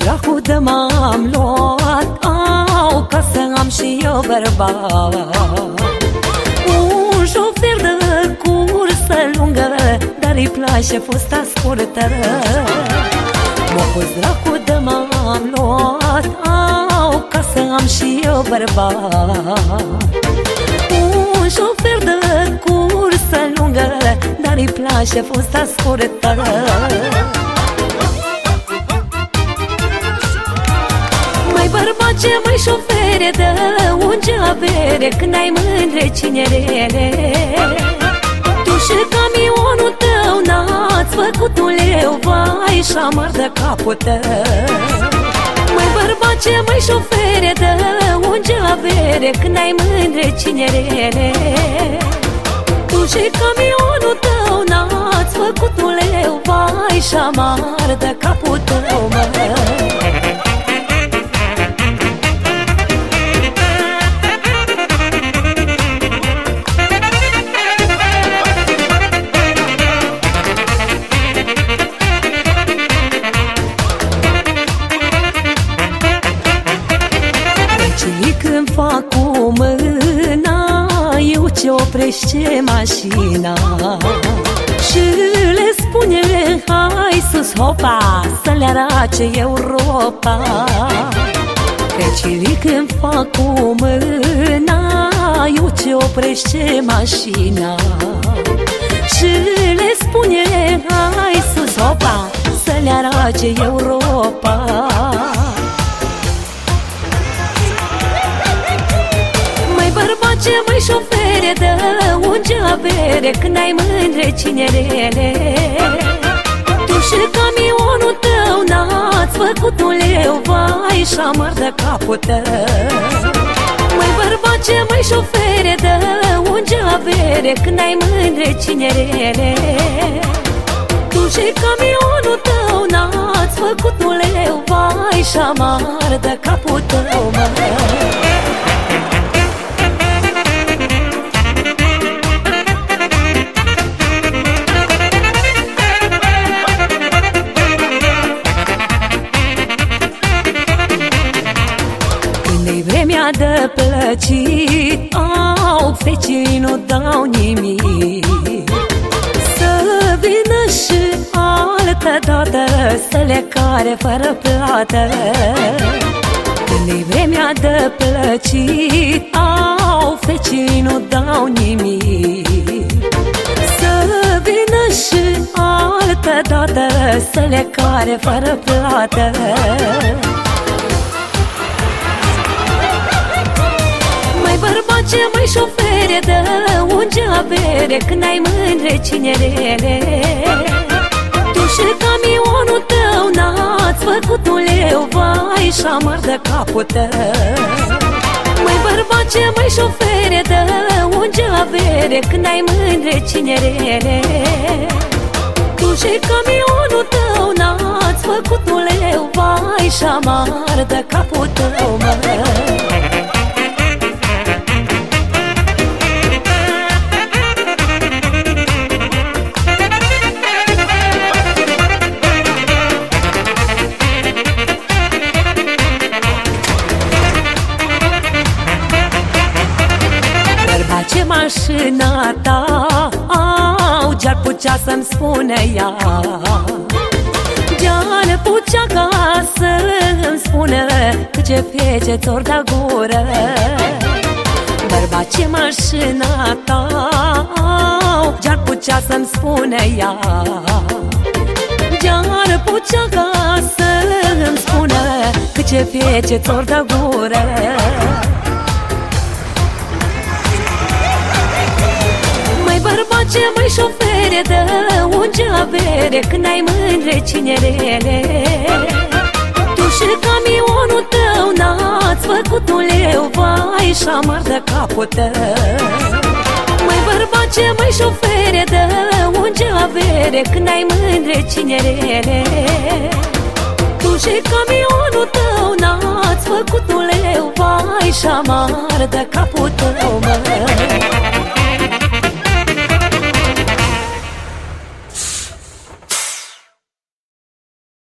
Strahul de m-am luat. Au, ca să am și eu bărbat. Un șofer de cursă lungă Dar îi place fusta scurtă. M-a pus dracul de m-am luat. Au, ca să am și eu bărbat. Un șofer de cursă lungă Dar îi place fusta scurtă. Bărbace, mai șofere Dă unge avere Când ai mândre cinerele Tu și camionul tău N-ați făcut un leu Vai, șamar de capul tău. Mai bărbace, mai șofere Dă unge avere Când ai mândre cinerele Tu și camionul tău N-ați făcut un leu Vai, șamar de capul tău, măi oprește mașina Și le spune Hai sus, hopa Să le arace Europa. Căci când fac cu mâna Eu ce oprește mașina. Și le spune Hai sus, hopa Să le arace Europa. Ce mai șofere Dă unge avere Când ai mândre cinerele Tu și camionul tău N-ați făcut un leu Vai, șamar de capul tău. Mai bărbace, mai șofere Dă unge avere Când ai mândre cinerele Tu și camionul tău N-ați făcut un leu Vai, șamar de capul tău, măi de plăcit. Au, fecii nu dau nimic. Să vină și altă dată Să le care fără plată. Când-i vremea de plăcit Au, fecii nu dau nimic. Să vină și altă dată Să le care fără plată bărbace, mai șofere Dă unge avere Când ai mândre cinerele Tu și camionul tău N-ați făcut un leu Vai, șamar de capul tău. Mai bărbace, mai șofere Dă unge avere Când ai mândre cinerele Tu și camionul tău N-ați făcut un leu Vai, șamar de capul tău, măi mașina ta Au, ce-ar putea să-mi spune ea. Ce-ar putea ca să-mi spune Că ce fece ți-or da gură. Bărba, ce mașina ta Au, ce-ar putea să-mi spune ea. Ce-ar putea ca să-mi spune Că ce fece ți-or da gură șofere Dă unge avere Când ai mândre cinerele Tu și camionul tău N-ați făcut un leu Vai, șamar de capul tău. Mai bărbace, mai șofere Dă unge avere Când ai mândre cinerele Tu și camionul tău N-ați făcut un leu Vai, șamar de capul tău